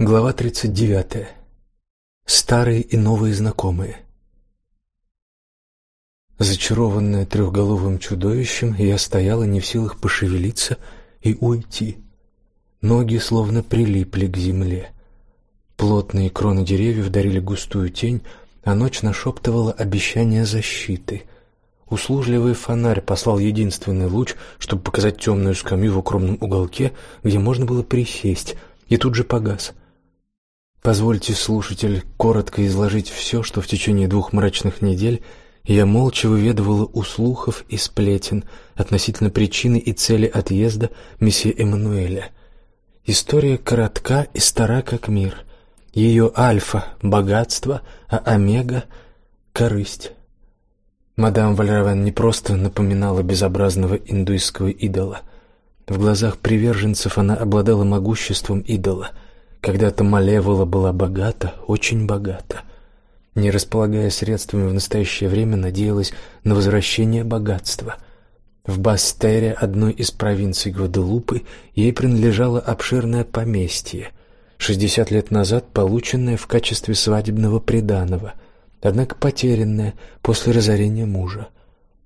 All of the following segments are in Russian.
Глава 39. Старые и новые знакомые. Зачарованная трехголовым чудовищем, я стояла не в силах пошевелиться и уйти. Ноги словно прилипли к земле. Плотные кроны деревьев дарили густую тень, а ночь нашептывала обещание защиты. Услужливый фонарь послал единственный луч, чтобы показать темную скамью в укромном уголке, где можно было присесть, и тут же погас — Позвольте, слушатель, коротко изложить все, что в течение двух мрачных недель я молча выведывала у слухов и сплетен относительно причины и цели отъезда месье Эммануэля. История коротка и стара как мир. Ее альфа богатство, а омега корысть. Мадам Вальравен не просто напоминала безобразного индуистского идола. В глазах приверженцев она обладала могуществом идола — когда-то Малевола была богата, очень богата. Не располагая средствами в настоящее время, надеялась на возвращение богатства. В Бастере, одной из провинций Гваделупы, ей принадлежало обширное поместье, 60 лет назад полученное в качестве свадебного приданого, однако потерянное после разорения мужа.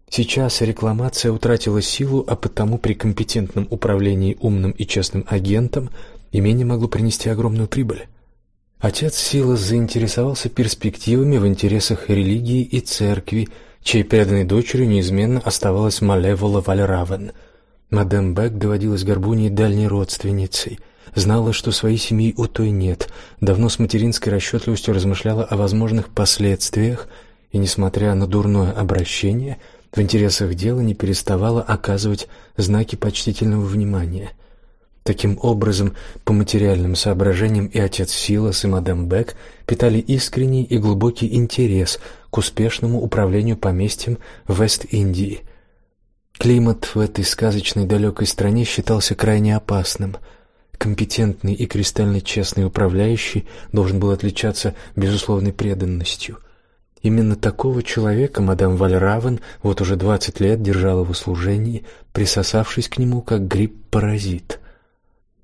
Сейчас рекламация утратила силу, а потому при компетентном управлении умным и честным агентом имение могло принести огромную прибыль. Отец Силас заинтересовался перспективами в интересах религии и церкви, чьей преданной дочерью неизменно оставалась Малевола Вальравен. Мадам Бек доводилась Горбуньей дальней родственницей, знала, что своей семьи у той нет, давно с материнской расчетливостью размышляла о возможных последствиях и, несмотря на дурное обращение, в интересах дела не переставала оказывать знаки почтительного внимания – Таким образом, по материальным соображениям и отец Силас, и мадам Бек питали искренний и глубокий интерес к успешному управлению поместьем Вест-Индии. Климат в этой сказочной далекой стране считался крайне опасным. Компетентный и кристально честный управляющий должен был отличаться безусловной преданностью. Именно такого человека мадам Вальравен вот уже двадцать лет держала в услужении, присосавшись к нему как гриб-паразит.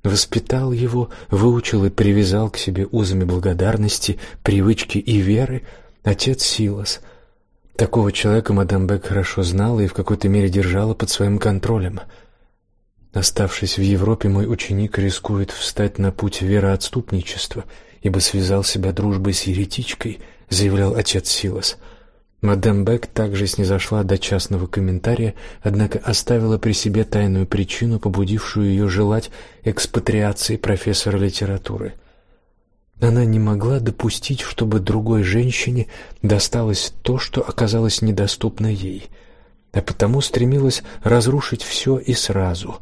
Воспитал его, выучил и привязал к себе узами благодарности, привычки и веры отец Силас. Такого человека мадам Бек хорошо знала и в какой-то мере держала под своим контролем. Оставшись в Европе, мой ученик рискует встать на путь вероотступничества, ибо связал себя дружбой с еретичкой, заявлял отец Силас. Мадам Бек также снизошла до частного комментария, однако оставила при себе тайную причину, побудившую ее желать экспатриации профессора литературы. Она не могла допустить, чтобы другой женщине досталось то, что оказалось недоступно ей, а потому стремилась разрушить все и сразу.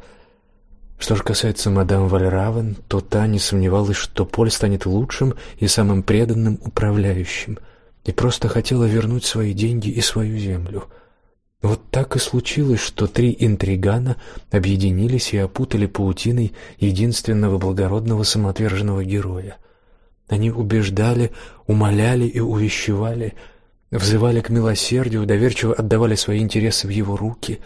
Что же касается мадам Вальравен, то та не сомневалась, что Поль станет лучшим и самым преданным управляющим – и просто хотела вернуть свои деньги и свою землю. Вот так и случилось, что три интригана объединились и опутали паутиной единственного благородного самоотверженного героя. Они убеждали, умоляли и увещевали, взывали к милосердию, доверчиво отдавали свои интересы в его руки,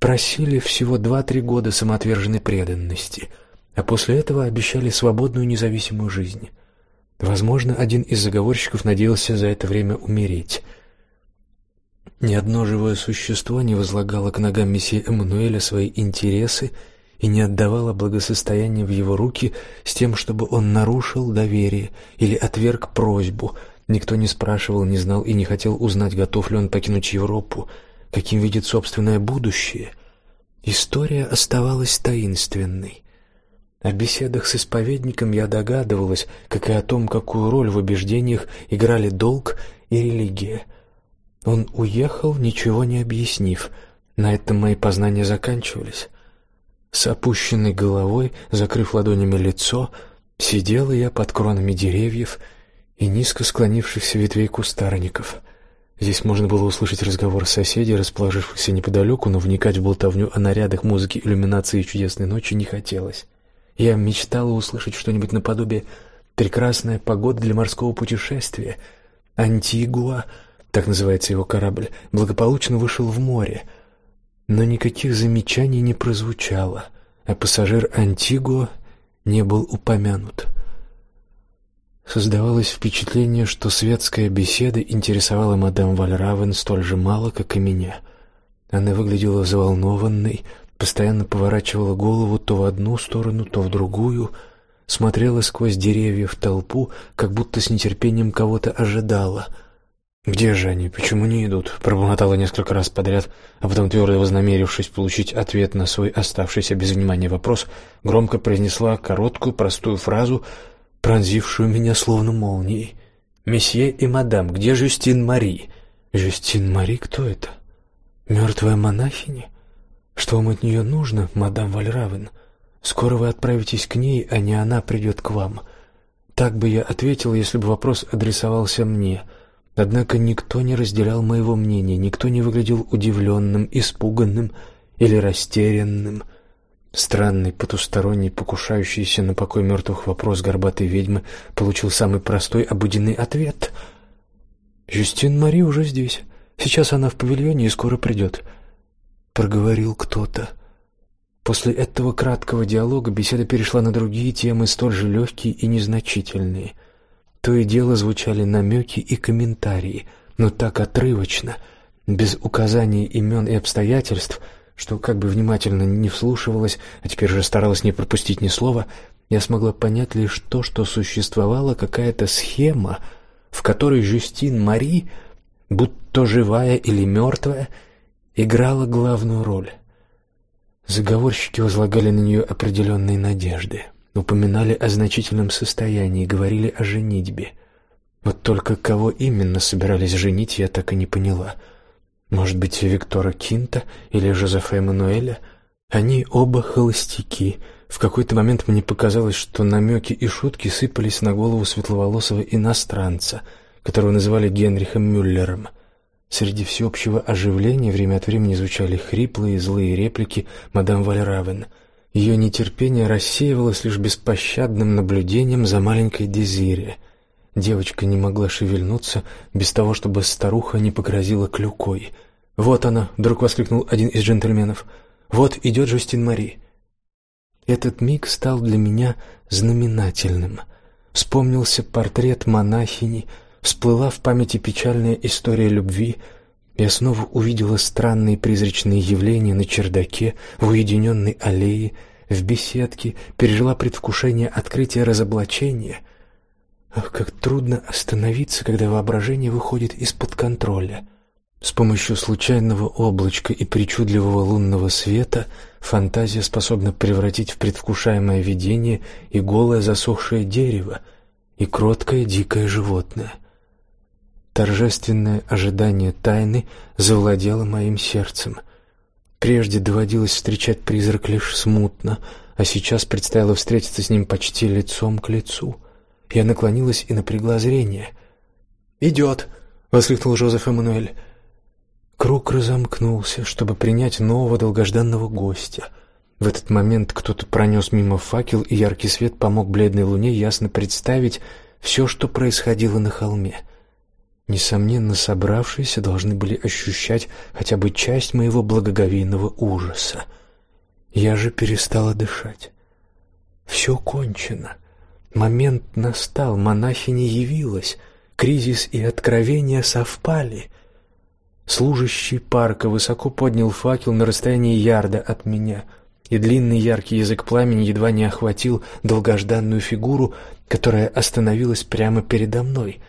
просили всего два-три года самоотверженной преданности, а после этого обещали свободную независимую жизнь. Возможно, один из заговорщиков надеялся за это время умереть. Ни одно живое существо не возлагало к ногам месье Эммануэля свои интересы и не отдавало благосостояние в его руки с тем, чтобы он нарушил доверие или отверг просьбу. Никто не спрашивал, не знал и не хотел узнать, готов ли он покинуть Европу, каким видит собственное будущее. История оставалась таинственной. О беседах с исповедником я догадывалась, как и о том, какую роль в убеждениях играли долг и религия. Он уехал, ничего не объяснив. На этом мои познания заканчивались. С опущенной головой, закрыв ладонями лицо, сидела я под кронами деревьев и низко склонившихся ветвей кустарников. Здесь можно было услышать разговор соседей, расположившихся неподалеку, но вникать в болтовню о нарядах, музыке, иллюминации и чудесной ночи не хотелось. Я мечтала услышать что-нибудь наподобие «Прекрасная погода для морского путешествия». Антигуа, так называется его корабль, благополучно вышел в море. Но никаких замечаний не прозвучало, а пассажир Антигуа не был упомянут. Создавалось впечатление, что светская беседа интересовала мадам Вальравен столь же мало, как и меня. Она выглядела взволнованной, постоянно поворачивала голову то в одну сторону, то в другую, смотрела сквозь деревья в толпу, как будто с нетерпением кого-то ожидала. Где же они? Почему не идут? пробормотала несколько раз подряд, а потом твердо вознамерившись получить ответ на свой оставшийся без внимания вопрос, громко произнесла короткую, простую фразу, пронзившую меня словно молнией. Месье и мадам, где Жюстин Мари? Жюстин Мари кто это? Мертвая монахиня? Что вам от нее нужно, мадам Вальравен? Скоро вы отправитесь к ней, а не она придет к вам. Так бы я ответил, если бы вопрос адресовался мне. Однако никто не разделял моего мнения, никто не выглядел удивленным, испуганным или растерянным. Странный, потусторонний, покушающийся на покой мертвых вопрос горбатой ведьмы получил самый простой, обыденный ответ. «Жюстин Мари уже здесь. Сейчас она в павильоне и скоро придет», — проговорил кто-то. После этого краткого диалога беседа перешла на другие темы, столь же легкие и незначительные. То и дело звучали намеки и комментарии, но так отрывочно, без указания имен и обстоятельств — что как бы внимательно не вслушивалась, а теперь же старалась не пропустить ни слова, я смогла понять лишь то, что существовала какая-то схема, в которой Жюстин Мари, будто живая или мертвая, играла главную роль. Заговорщики возлагали на нее определенные надежды, упоминали о значительном состоянии, говорили о женитьбе. Вот только кого именно собирались женить, я так и не поняла — может быть, Виктора Кинта или Жозефа Эммануэля? Они оба холостяки. В какой-то момент мне показалось, что намеки и шутки сыпались на голову светловолосого иностранца, которого называли Генрихом Мюллером. Среди всеобщего оживления время от времени звучали хриплые злые реплики мадам Вальравен. Ее нетерпение рассеивалось лишь беспощадным наблюдением за маленькой Дезире. Девочка не могла шевельнуться без того, чтобы старуха не погрозила клюкой — «Вот она!» — вдруг воскликнул один из джентльменов. «Вот идет Жюстин Мари!» Этот миг стал для меня знаменательным. Вспомнился портрет монахини, всплыла в памяти печальная история любви. Я снова увидела странные призрачные явления на чердаке, в уединенной аллее, в беседке, пережила предвкушение открытия разоблачения. Ах, как трудно остановиться, когда воображение выходит из-под контроля. С помощью случайного облачка и причудливого лунного света фантазия способна превратить в предвкушаемое видение и голое засохшее дерево, и кроткое дикое животное. Торжественное ожидание тайны завладело моим сердцем. Прежде доводилось встречать призрак лишь смутно, а сейчас предстояло встретиться с ним почти лицом к лицу. Я наклонилась и напрягла зрение. «Идет!» — воскликнул Жозеф Эммануэль. Круг разомкнулся, чтобы принять нового долгожданного гостя. В этот момент кто-то пронес мимо факел, и яркий свет помог бледной луне ясно представить все, что происходило на холме. Несомненно, собравшиеся должны были ощущать хотя бы часть моего благоговейного ужаса. Я же перестала дышать. Все кончено. Момент настал, монахиня явилась. Кризис и откровение совпали. Служащий парка высоко поднял факел на расстоянии ярда от меня, и длинный яркий язык пламени едва не охватил долгожданную фигуру, которая остановилась прямо передо мной.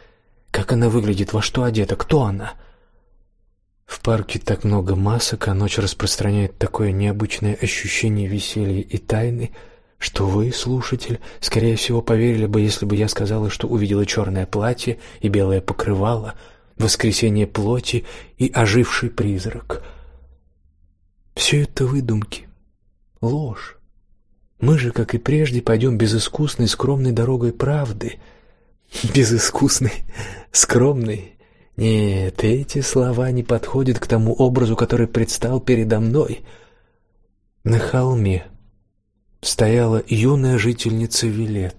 Как она выглядит, во что одета, кто она? В парке так много масок, а ночь распространяет такое необычное ощущение веселья и тайны, что вы, слушатель, скорее всего поверили бы, если бы я сказала, что увидела черное платье и белое покрывало — воскресение плоти и оживший призрак. Все это выдумки, ложь. Мы же, как и прежде, пойдем безыскусной, скромной дорогой правды. Безыскусной, скромной. Нет, эти слова не подходят к тому образу, который предстал передо мной. На холме стояла юная жительница Вилет.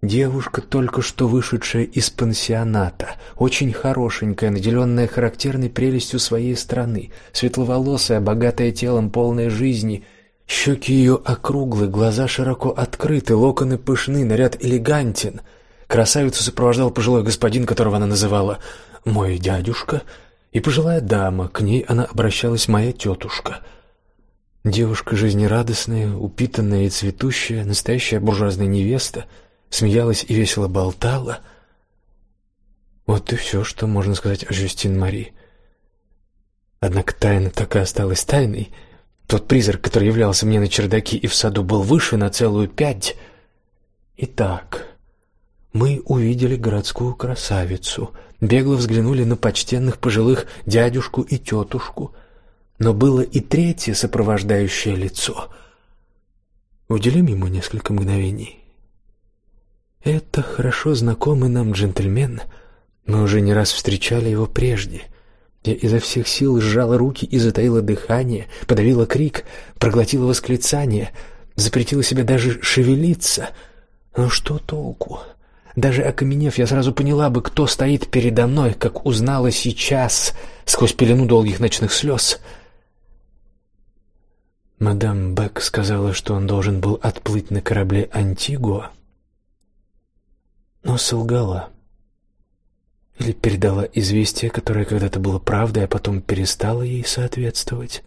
Девушка, только что вышедшая из пансионата, очень хорошенькая, наделенная характерной прелестью своей страны, светловолосая, богатая телом, полная жизни. Щеки ее округлы, глаза широко открыты, локоны пышны, наряд элегантен. Красавицу сопровождал пожилой господин, которого она называла «мой дядюшка», и пожилая дама, к ней она обращалась «моя тетушка». Девушка жизнерадостная, упитанная и цветущая, настоящая буржуазная невеста, смеялась и весело болтала. Вот и все, что можно сказать о Жюстин Мари. Однако тайна так и осталась тайной. Тот призрак, который являлся мне на чердаке и в саду, был выше на целую пять. Итак, мы увидели городскую красавицу, бегло взглянули на почтенных пожилых дядюшку и тетушку, но было и третье сопровождающее лицо. Уделим ему несколько мгновений. Это хорошо знакомый нам джентльмен. Мы уже не раз встречали его прежде. Я изо всех сил сжала руки и затаила дыхание, подавила крик, проглотила восклицание, запретила себе даже шевелиться. Но что толку? Даже окаменев, я сразу поняла бы, кто стоит передо мной, как узнала сейчас, сквозь пелену долгих ночных слез. Мадам Бек сказала, что он должен был отплыть на корабле Антигуа, но солгала. Или передала известие, которое когда-то было правдой, а потом перестало ей соответствовать.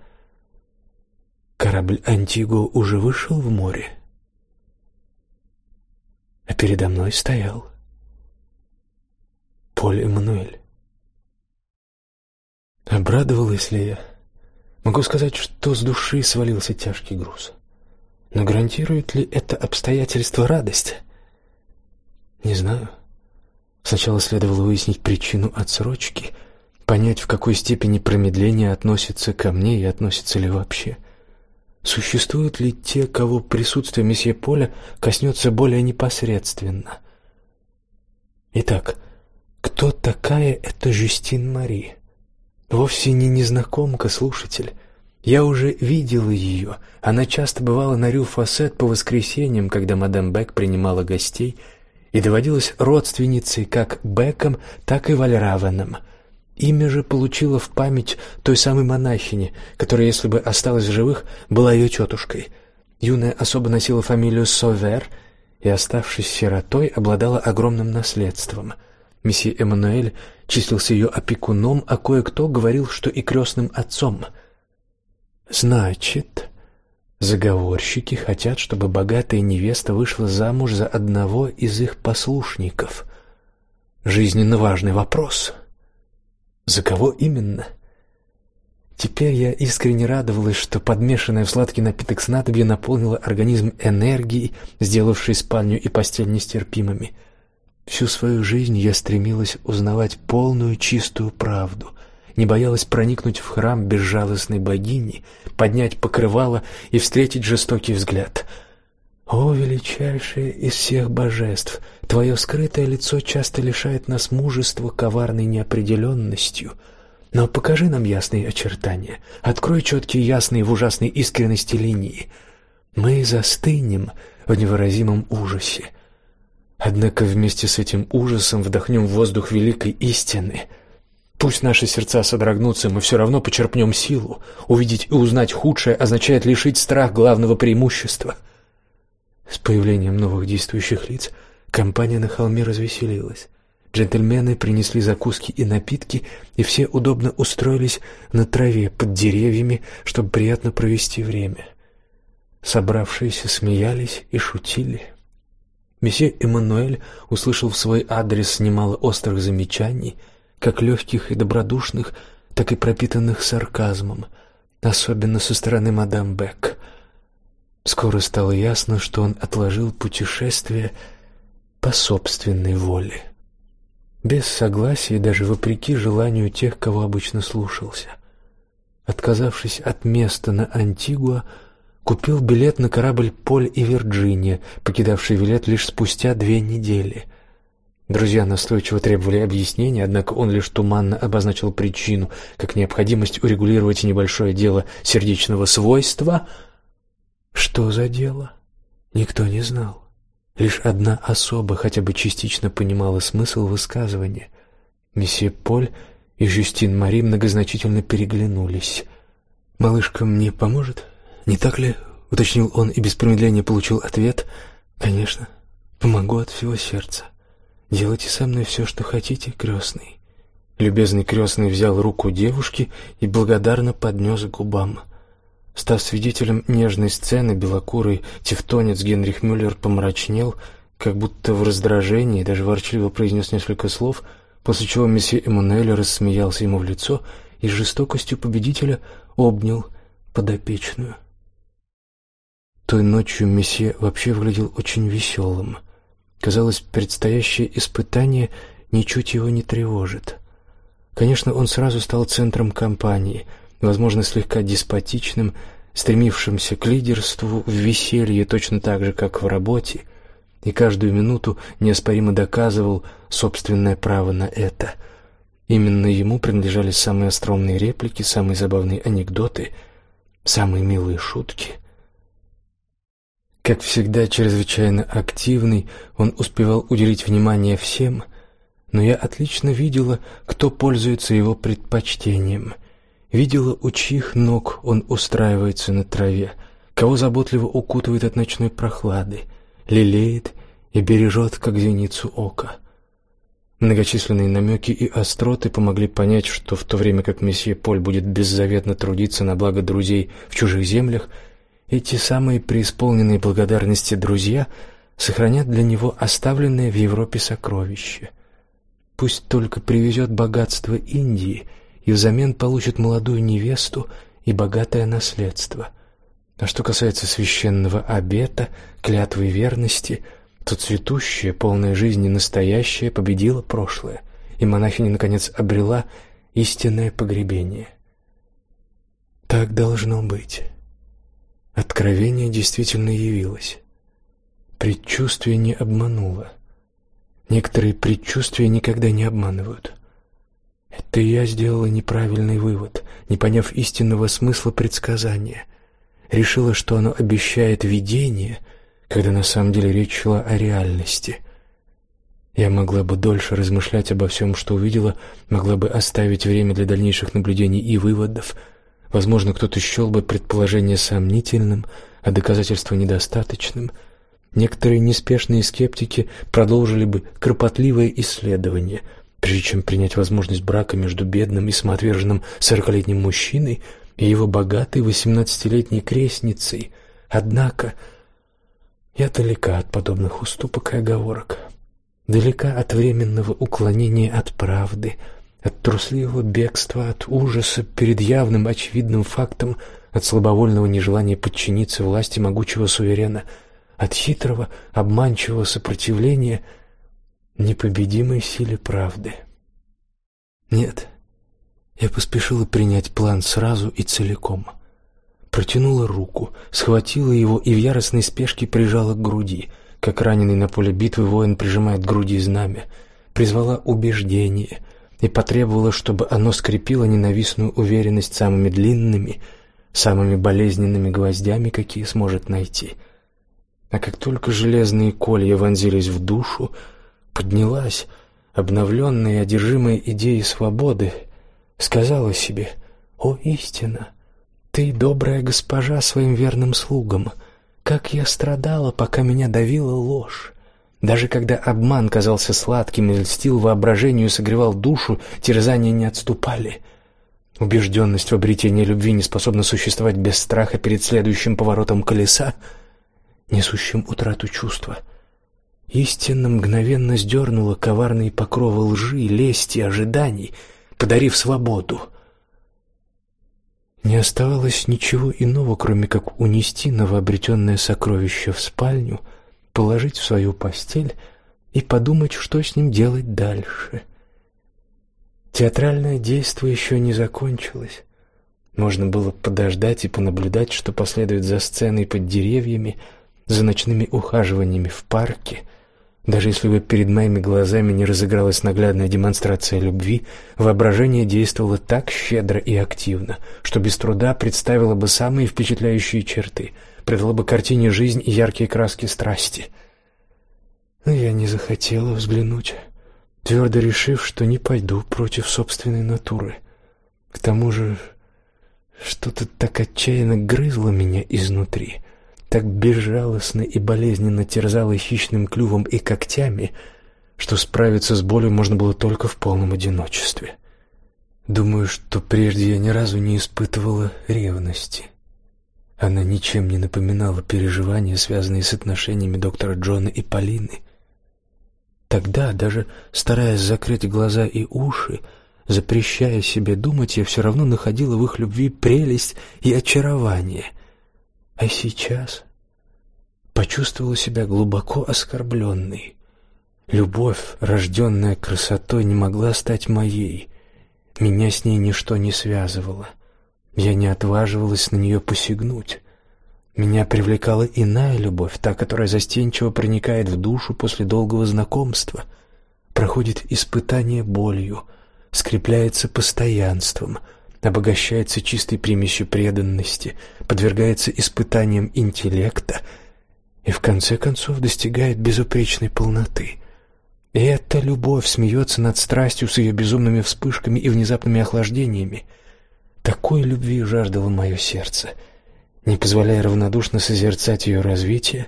Корабль Антигуа уже вышел в море передо мной стоял Поль Эммануэль. Обрадовалась ли я? Могу сказать, что с души свалился тяжкий груз. Но гарантирует ли это обстоятельство радость? Не знаю. Сначала следовало выяснить причину отсрочки, понять, в какой степени промедление относится ко мне и относится ли вообще. — Существуют ли те, кого присутствие месье Поля коснется более непосредственно? Итак, кто такая эта Жюстин Мари? Вовсе не незнакомка, слушатель. Я уже видел ее. Она часто бывала на Рю-Фасет по воскресеньям, когда мадам Бек принимала гостей, и доводилась родственницей как Беком, так и Вальравеном — Имя же получила в память той самой монахини, которая, если бы осталась в живых, была ее тетушкой. Юная особа носила фамилию Совер и, оставшись сиротой, обладала огромным наследством. Месье Эммануэль числился ее опекуном, а кое-кто говорил, что и крестным отцом. Значит, заговорщики хотят, чтобы богатая невеста вышла замуж за одного из их послушников. Жизненно важный вопрос. За кого именно? Теперь я искренне радовалась, что подмешанное в сладкий напиток снадобье наполнило организм энергией, сделавшей спальню и постель нестерпимыми. Всю свою жизнь я стремилась узнавать полную чистую правду, не боялась проникнуть в храм безжалостной богини, поднять покрывало и встретить жестокий взгляд. О, величайшее из всех божеств, твое скрытое лицо часто лишает нас мужества коварной неопределенностью. Но покажи нам ясные очертания, открой четкие ясные в ужасной искренности линии. Мы застынем в невыразимом ужасе. Однако вместе с этим ужасом вдохнем воздух великой истины. Пусть наши сердца содрогнутся, мы все равно почерпнем силу. Увидеть и узнать худшее означает лишить страх главного преимущества — с появлением новых действующих лиц компания на холме развеселилась. Джентльмены принесли закуски и напитки, и все удобно устроились на траве под деревьями, чтобы приятно провести время. Собравшиеся смеялись и шутили. Месье Эммануэль услышал в свой адрес немало острых замечаний, как легких и добродушных, так и пропитанных сарказмом, особенно со стороны мадам Бек. Скоро стало ясно, что он отложил путешествие по собственной воле, без согласия и даже вопреки желанию тех, кого обычно слушался. Отказавшись от места на Антигуа, купил билет на корабль Поль и Вирджиния, покидавший Вилет лишь спустя две недели. Друзья настойчиво требовали объяснения, однако он лишь туманно обозначил причину, как необходимость урегулировать небольшое дело сердечного свойства — что за дело? Никто не знал. Лишь одна особа хотя бы частично понимала смысл высказывания. Месье Поль и Жюстин Мари многозначительно переглянулись. «Малышка мне поможет? Не так ли?» — уточнил он и без промедления получил ответ. «Конечно, помогу от всего сердца». Делайте со мной все, что хотите, крестный. Любезный крестный взял руку девушки и благодарно поднес к губам. Став свидетелем нежной сцены, белокурый тевтонец Генрих Мюллер помрачнел, как будто в раздражении, даже ворчливо произнес несколько слов, после чего месье Эммануэль рассмеялся ему в лицо и с жестокостью победителя обнял подопечную. Той ночью месье вообще выглядел очень веселым. Казалось, предстоящее испытание ничуть его не тревожит. Конечно, он сразу стал центром компании, возможно, слегка деспотичным, стремившимся к лидерству в веселье точно так же, как в работе, и каждую минуту неоспоримо доказывал собственное право на это. Именно ему принадлежали самые остроумные реплики, самые забавные анекдоты, самые милые шутки. Как всегда, чрезвычайно активный, он успевал уделить внимание всем, но я отлично видела, кто пользуется его предпочтением. Видела, у чьих ног он устраивается на траве, кого заботливо укутывает от ночной прохлады, лелеет и бережет, как зеницу ока. Многочисленные намеки и остроты помогли понять, что в то время как месье Поль будет беззаветно трудиться на благо друзей в чужих землях, эти самые преисполненные благодарности друзья сохранят для него оставленное в Европе сокровище — Пусть только привезет богатство Индии и взамен получит молодую невесту и богатое наследство. А что касается священного обета, клятвы верности, то цветущее, полное жизни настоящее победило прошлое, и монахиня наконец обрела истинное погребение. Так должно быть. Откровение действительно явилось. Предчувствие не обмануло. Некоторые предчувствия никогда не обманывают. Это я сделала неправильный вывод, не поняв истинного смысла предсказания. Решила, что оно обещает видение, когда на самом деле речь шла о реальности. Я могла бы дольше размышлять обо всем, что увидела, могла бы оставить время для дальнейших наблюдений и выводов. Возможно, кто-то счел бы предположение сомнительным, а доказательство недостаточным — Некоторые неспешные скептики продолжили бы кропотливое исследование, прежде чем принять возможность брака между бедным и самоотверженным сорокалетним мужчиной и его богатой восемнадцатилетней крестницей. Однако я далека от подобных уступок и оговорок, далека от временного уклонения от правды, от трусливого бегства, от ужаса перед явным очевидным фактом, от слабовольного нежелания подчиниться власти могучего суверена — от хитрого, обманчивого сопротивления непобедимой силе правды. Нет, я поспешила принять план сразу и целиком. Протянула руку, схватила его и в яростной спешке прижала к груди, как раненый на поле битвы воин прижимает к груди знамя, призвала убеждение и потребовала, чтобы оно скрепило ненавистную уверенность самыми длинными, самыми болезненными гвоздями, какие сможет найти — а как только железные колья вонзились в душу, поднялась, обновленная и одержимая идеей свободы, сказала себе: "О истина, ты добрая госпожа своим верным слугам. Как я страдала, пока меня давила ложь. Даже когда обман казался сладким и льстил воображению и согревал душу, терзания не отступали. Убежденность в обретении любви не способна существовать без страха перед следующим поворотом колеса несущим утрату чувства. Истинно мгновенно сдернула коварные покровы лжи, лести, ожиданий, подарив свободу. Не оставалось ничего иного, кроме как унести новообретенное сокровище в спальню, положить в свою постель и подумать, что с ним делать дальше. Театральное действие еще не закончилось. Можно было подождать и понаблюдать, что последует за сценой под деревьями, за ночными ухаживаниями в парке. Даже если бы перед моими глазами не разыгралась наглядная демонстрация любви, воображение действовало так щедро и активно, что без труда представило бы самые впечатляющие черты, придало бы картине жизнь и яркие краски страсти. Но я не захотела взглянуть, твердо решив, что не пойду против собственной натуры. К тому же что-то так отчаянно грызло меня изнутри так безжалостно и болезненно терзала хищным клювом и когтями, что справиться с болью можно было только в полном одиночестве. Думаю, что прежде я ни разу не испытывала ревности. Она ничем не напоминала переживания, связанные с отношениями доктора Джона и Полины. Тогда, даже стараясь закрыть глаза и уши, запрещая себе думать, я все равно находила в их любви прелесть и очарование. А сейчас почувствовала себя глубоко оскорбленной. Любовь, рожденная красотой, не могла стать моей. Меня с ней ничто не связывало. Я не отваживалась на нее посягнуть. Меня привлекала иная любовь, та, которая застенчиво проникает в душу после долгого знакомства, проходит испытание болью, скрепляется постоянством, обогащается чистой примесью преданности, подвергается испытаниям интеллекта и в конце концов достигает безупречной полноты. И эта любовь смеется над страстью с ее безумными вспышками и внезапными охлаждениями. Такой любви жаждало мое сердце, не позволяя равнодушно созерцать ее развитие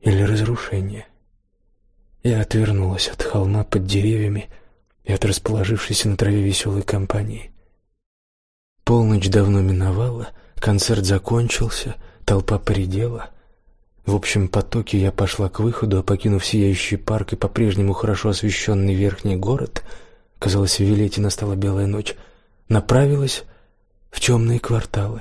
или разрушение. Я отвернулась от холма под деревьями и от расположившейся на траве веселой компании. Полночь давно миновала, концерт закончился, толпа поредела — в общем потоке я пошла к выходу, а покинув сияющий парк и по-прежнему хорошо освещенный верхний город, казалось, в Вилете настала белая ночь, направилась в темные кварталы.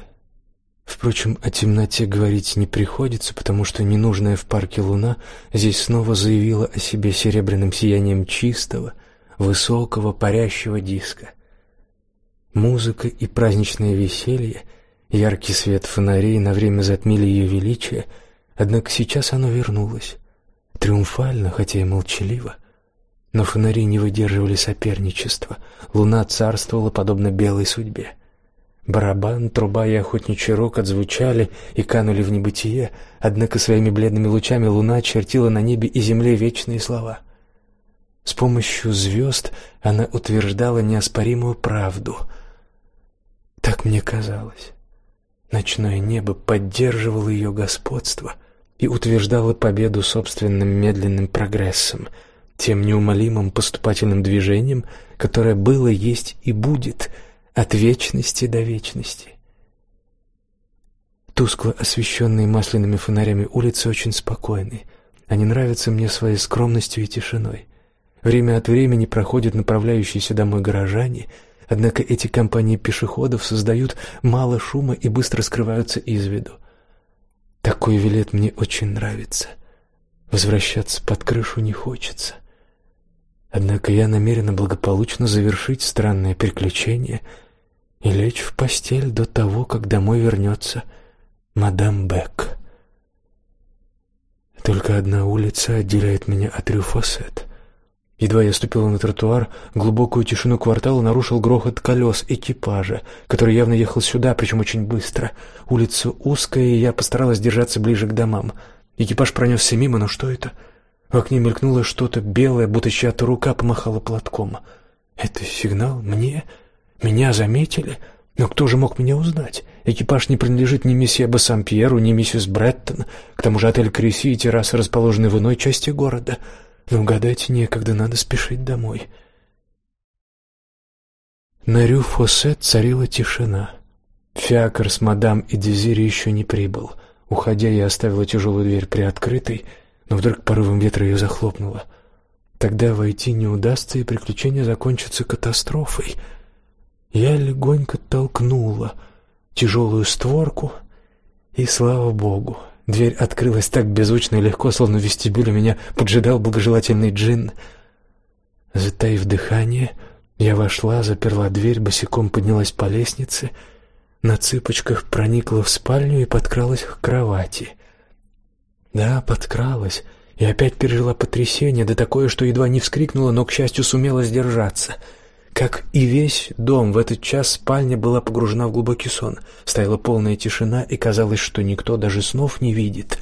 Впрочем, о темноте говорить не приходится, потому что ненужная в парке луна здесь снова заявила о себе серебряным сиянием чистого, высокого парящего диска. Музыка и праздничное веселье, яркий свет фонарей на время затмили ее величие — Однако сейчас оно вернулось, триумфально, хотя и молчаливо. Но фонари не выдерживали соперничества. Луна царствовала подобно белой судьбе. Барабан, труба и охотничий рог отзвучали и канули в небытие, однако своими бледными лучами луна чертила на небе и земле вечные слова. С помощью звезд она утверждала неоспоримую правду. Так мне казалось. Ночное небо поддерживало ее господство — и утверждала победу собственным медленным прогрессом, тем неумолимым поступательным движением, которое было, есть и будет от вечности до вечности. Тускло освещенные масляными фонарями улицы очень спокойны. Они нравятся мне своей скромностью и тишиной. Время от времени проходят направляющиеся домой горожане, однако эти компании пешеходов создают мало шума и быстро скрываются из виду. Такой вилет мне очень нравится. Возвращаться под крышу не хочется. Однако я намерена благополучно завершить странное приключение и лечь в постель до того, как домой вернется мадам Бек. Только одна улица отделяет меня от Рюфосет. Едва я ступила на тротуар, глубокую тишину квартала нарушил грохот колес экипажа, который явно ехал сюда, причем очень быстро. Улица узкая, и я постаралась держаться ближе к домам. Экипаж пронесся мимо, но что это? В окне мелькнуло что-то белое, будто чья-то рука помахала платком. Это сигнал мне? Меня заметили? Но кто же мог меня узнать? Экипаж не принадлежит ни месье Бассампьеру, ни миссис Бреттон. К тому же отель Креси и террасы расположены в иной части города. — но угадать некогда, надо спешить домой. На Рю-Фосет царила тишина. Фиакр с мадам и Дезири еще не прибыл. Уходя, я оставила тяжелую дверь приоткрытой, но вдруг порывом ветра ее захлопнула. Тогда войти не удастся, и приключение закончится катастрофой. Я легонько толкнула тяжелую створку, и слава богу, Дверь открылась так беззвучно и легко, словно в вестибюле меня поджидал благожелательный джин. Затаив дыхание, я вошла, заперла дверь, босиком поднялась по лестнице, на цыпочках проникла в спальню и подкралась к кровати. Да, подкралась, и опять пережила потрясение, да такое, что едва не вскрикнула, но к счастью сумела сдержаться — как и весь дом, в этот час спальня была погружена в глубокий сон. Стояла полная тишина, и казалось, что никто даже снов не видит.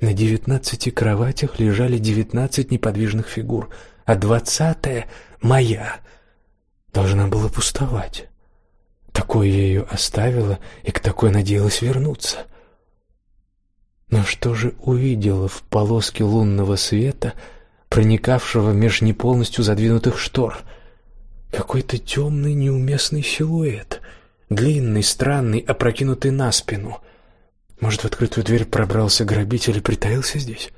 На девятнадцати кроватях лежали девятнадцать неподвижных фигур, а двадцатая, моя, должна была пустовать. Такой я ее оставила и к такой надеялась вернуться. Но что же увидела в полоске лунного света проникавшего меж не полностью задвинутых штор. Какой-то темный неуместный силуэт, длинный, странный, опрокинутый на спину. Может, в открытую дверь пробрался грабитель и притаился здесь?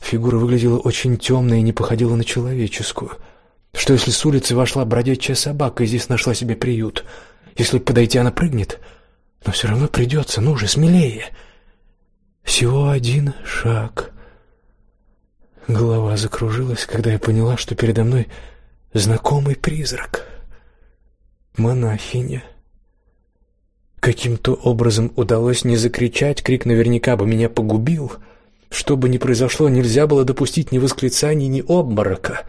Фигура выглядела очень темной и не походила на человеческую. Что если с улицы вошла бродячая собака и здесь нашла себе приют? Если подойти, она прыгнет, но все равно придется, ну же, смелее. Всего один шаг. Голова закружилась, когда я поняла, что передо мной знакомый призрак. Монахиня. Каким-то образом удалось не закричать, крик наверняка бы меня погубил. Что бы ни произошло, нельзя было допустить ни восклицаний, ни обморока.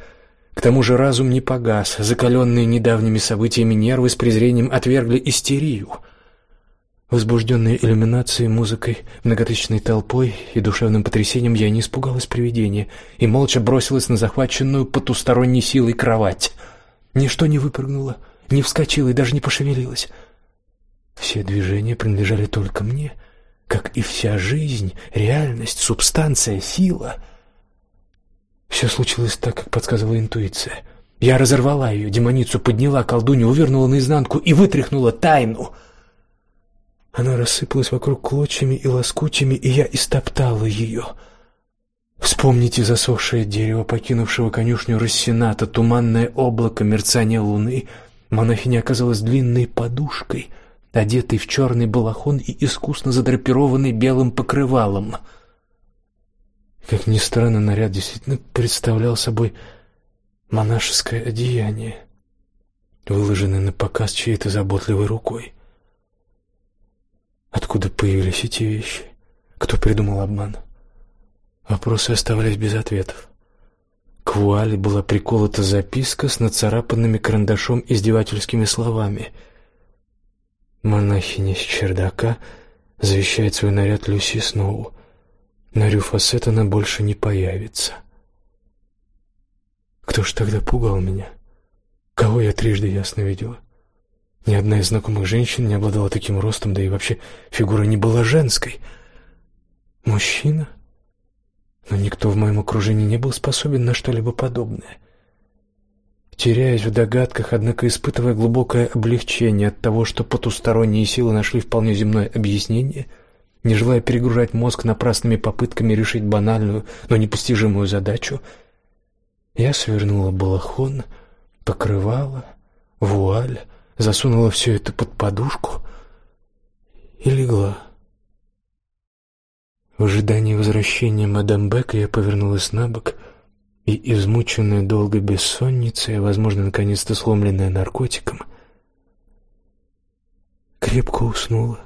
К тому же разум не погас, закаленные недавними событиями нервы с презрением отвергли истерию. Возбужденная иллюминацией, музыкой, многотысячной толпой и душевным потрясением, я не испугалась привидения и молча бросилась на захваченную потусторонней силой кровать. Ничто не выпрыгнуло, не вскочило и даже не пошевелилось. Все движения принадлежали только мне, как и вся жизнь, реальность, субстанция, сила. Все случилось так, как подсказывала интуиция. Я разорвала ее, демоницу подняла, колдунью вывернула наизнанку и вытряхнула тайну. Она рассыпалась вокруг клочьями и лоскутями, и я истоптала ее. Вспомните засохшее дерево, покинувшего конюшню Рассената, туманное облако, мерцание луны. Монахиня оказалась длинной подушкой — одетый в черный балахон и искусно задрапированный белым покрывалом. Как ни странно, наряд действительно представлял собой монашеское одеяние, выложенное на показ чьей-то заботливой рукой. Откуда появились эти вещи? Кто придумал обман? Вопросы оставались без ответов. К вуале была приколота записка с нацарапанными карандашом издевательскими словами — Монахиня с чердака завещает свой наряд Люси Сноу. На Рюфасет она больше не появится. Кто ж тогда пугал меня? Кого я трижды ясно видела? Ни одна из знакомых женщин не обладала таким ростом, да и вообще фигура не была женской. Мужчина? Но никто в моем окружении не был способен на что-либо подобное. — теряясь в догадках, однако испытывая глубокое облегчение от того, что потусторонние силы нашли вполне земное объяснение, не желая перегружать мозг напрасными попытками решить банальную, но непостижимую задачу, я свернула балахон, покрывало, вуаль, засунула все это под подушку и легла. В ожидании возвращения мадам Бек я повернулась на бок — и измученная долгой бессонницей, а возможно, наконец-то сломленная наркотиком, крепко уснула.